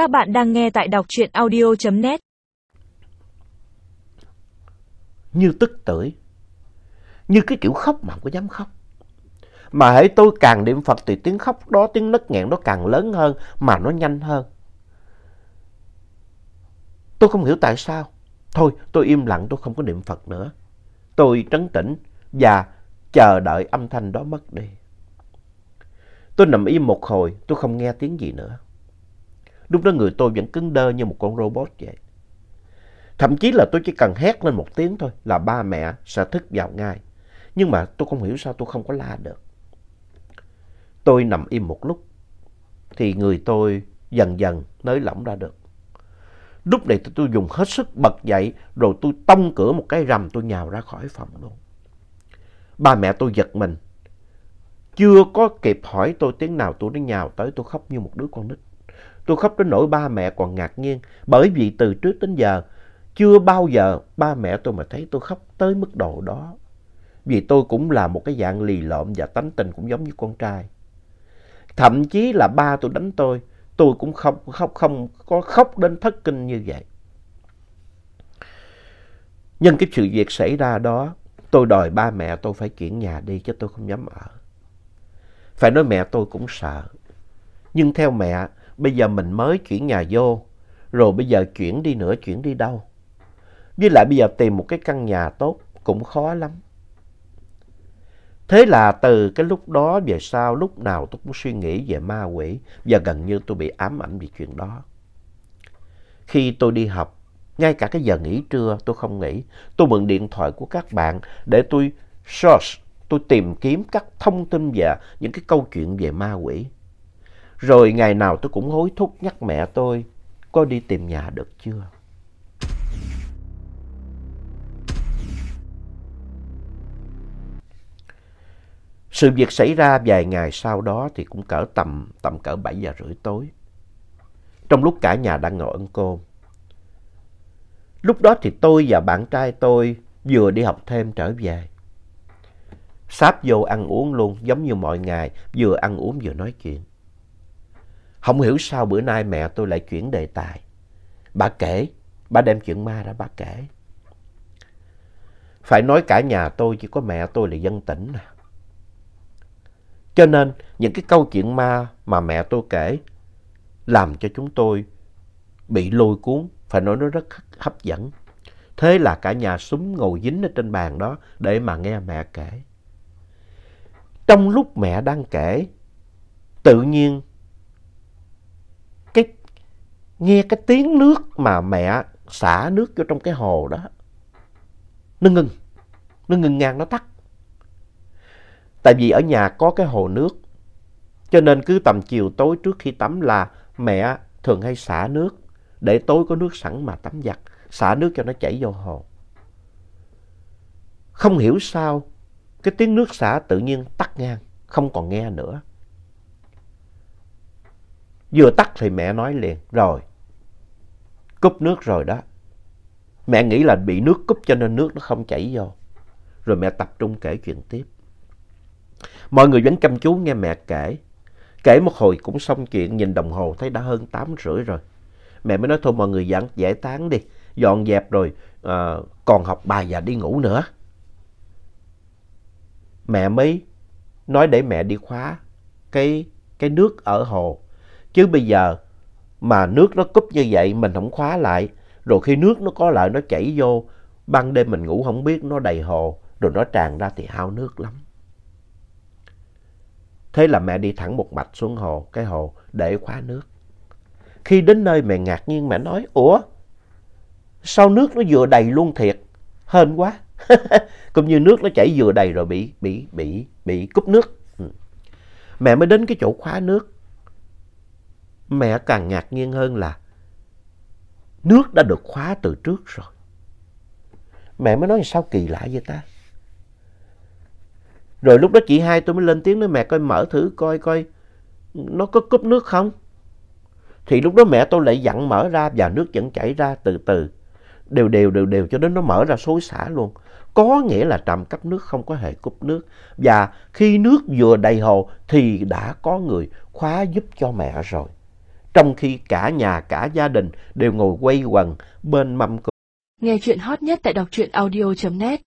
Các bạn đang nghe tại đọc truyện audio.net Như tức tưởi. Như cái kiểu khóc mà không có dám khóc. Mà hãy tôi càng niệm Phật thì tiếng khóc đó, tiếng nấc nghẹn đó càng lớn hơn mà nó nhanh hơn. Tôi không hiểu tại sao. Thôi tôi im lặng tôi không có niệm Phật nữa. Tôi trấn tĩnh và chờ đợi âm thanh đó mất đi. Tôi nằm im một hồi, tôi không nghe tiếng gì nữa. Lúc đó người tôi vẫn cứng đơ như một con robot vậy. Thậm chí là tôi chỉ cần hét lên một tiếng thôi là ba mẹ sẽ thức vào ngay. Nhưng mà tôi không hiểu sao tôi không có la được. Tôi nằm im một lúc, thì người tôi dần dần nới lỏng ra được. Lúc này tôi dùng hết sức bật dậy, rồi tôi tông cửa một cái rầm tôi nhào ra khỏi phòng luôn. Ba mẹ tôi giật mình. Chưa có kịp hỏi tôi tiếng nào, tôi đã nhào tới tôi khóc như một đứa con nít. Tôi khóc đến nỗi ba mẹ còn ngạc nhiên bởi vì từ trước đến giờ chưa bao giờ ba mẹ tôi mà thấy tôi khóc tới mức độ đó. Vì tôi cũng là một cái dạng lì lợm và tánh tình cũng giống như con trai. Thậm chí là ba tôi đánh tôi, tôi cũng không, khóc, không có khóc đến thất kinh như vậy. Nhân cái sự việc xảy ra đó, tôi đòi ba mẹ tôi phải chuyển nhà đi chứ tôi không dám ở. Phải nói mẹ tôi cũng sợ. Nhưng theo mẹ, bây giờ mình mới chuyển nhà vô, rồi bây giờ chuyển đi nữa, chuyển đi đâu? Với lại bây giờ tìm một cái căn nhà tốt cũng khó lắm. Thế là từ cái lúc đó về sau, lúc nào tôi cũng suy nghĩ về ma quỷ và gần như tôi bị ám ảnh vì chuyện đó. Khi tôi đi học, ngay cả cái giờ nghỉ trưa tôi không nghỉ. Tôi mượn điện thoại của các bạn để tôi search, tôi tìm kiếm các thông tin về những cái câu chuyện về ma quỷ. Rồi ngày nào tôi cũng hối thúc nhắc mẹ tôi có đi tìm nhà được chưa. Sự việc xảy ra vài ngày sau đó thì cũng cỡ tầm, tầm cỡ 7 giờ rưỡi tối. Trong lúc cả nhà đang ngồi ăn cơm. Lúc đó thì tôi và bạn trai tôi vừa đi học thêm trở về. Sáp vô ăn uống luôn, giống như mọi ngày, vừa ăn uống vừa nói chuyện. Không hiểu sao bữa nay mẹ tôi lại chuyển đề tài. Bà kể, bà đem chuyện ma ra bà kể. Phải nói cả nhà tôi chỉ có mẹ tôi là dân tỉnh nè. Cho nên những cái câu chuyện ma mà mẹ tôi kể làm cho chúng tôi bị lôi cuốn, phải nói nó rất hấp dẫn. Thế là cả nhà súng ngồi dính ở trên bàn đó để mà nghe mẹ kể. Trong lúc mẹ đang kể, tự nhiên nghe cái tiếng nước mà mẹ xả nước vô trong cái hồ đó. Nó ngừng, nó ngừng ngang nó tắt. Tại vì ở nhà có cái hồ nước, cho nên cứ tầm chiều tối trước khi tắm là mẹ thường hay xả nước để tối có nước sẵn mà tắm giặt, xả nước cho nó chảy vô hồ. Không hiểu sao, cái tiếng nước xả tự nhiên tắt ngang, không còn nghe nữa. Vừa tắt thì mẹ nói liền, rồi, cúp nước rồi đó. Mẹ nghĩ là bị nước cúp cho nên nước nó không chảy vô. Rồi mẹ tập trung kể chuyện tiếp. Mọi người vẫn chăm chú nghe mẹ kể. Kể một hồi cũng xong chuyện, nhìn đồng hồ thấy đã hơn 8 rưỡi rồi. Mẹ mới nói thôi mọi người dặn giải tán đi, dọn dẹp rồi à, còn học bài và đi ngủ nữa. Mẹ mới nói để mẹ đi khóa cái, cái nước ở hồ. Chứ bây giờ mà nước nó cúp như vậy mình không khóa lại, rồi khi nước nó có lại nó chảy vô, ban đêm mình ngủ không biết nó đầy hồ, rồi nó tràn ra thì hao nước lắm. Thế là mẹ đi thẳng một mạch xuống hồ, cái hồ để khóa nước. Khi đến nơi mẹ ngạc nhiên mẹ nói, Ủa, sao nước nó vừa đầy luôn thiệt? Hên quá. Cũng như nước nó chảy vừa đầy rồi bị, bị, bị, bị cúp nước. Ừ. Mẹ mới đến cái chỗ khóa nước. Mẹ càng ngạc nhiên hơn là nước đã được khóa từ trước rồi. Mẹ mới nói sao kỳ lạ vậy ta? Rồi lúc đó chị hai tôi mới lên tiếng nói, mẹ coi mở thử coi coi nó có cúp nước không. Thì lúc đó mẹ tôi lại dặn mở ra và nước vẫn chảy ra từ từ. Đều đều đều đều cho đến nó mở ra xối xả luôn. Có nghĩa là trạm cấp nước không có hề cúp nước. Và khi nước vừa đầy hồ thì đã có người khóa giúp cho mẹ rồi trong khi cả nhà, cả gia đình đều ngồi quay quần bên mâm cơm. Nghe chuyện hot nhất tại đọc truyện audio.net